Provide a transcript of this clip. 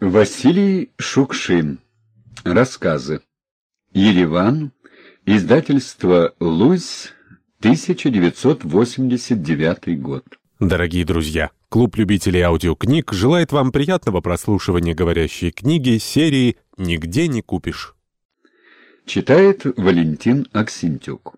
Василий Шукшин. Рассказы. Ереван. Издательство «Луз», 1989 год. Дорогие друзья, клуб любителей аудиокниг желает вам приятного прослушивания говорящей книги серии «Нигде не купишь». Читает Валентин Аксентюк.